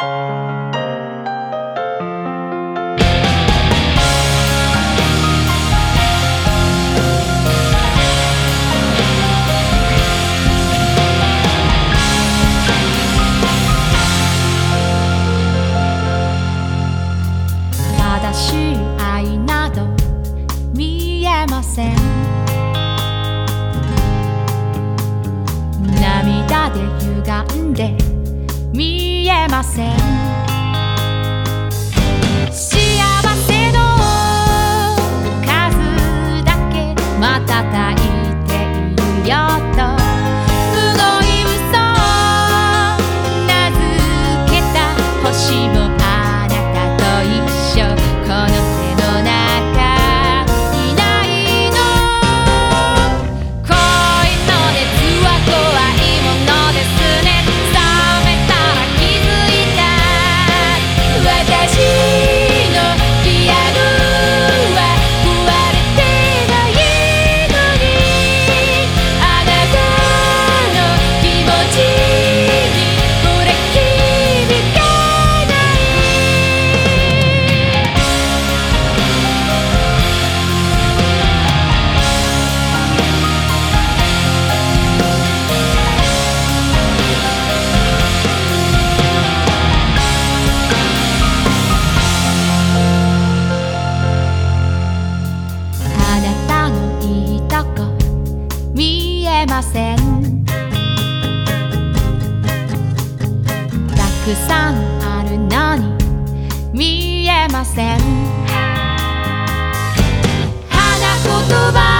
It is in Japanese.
涙で歪んで I said. ません」「たくさんあるのに見えません」「花言葉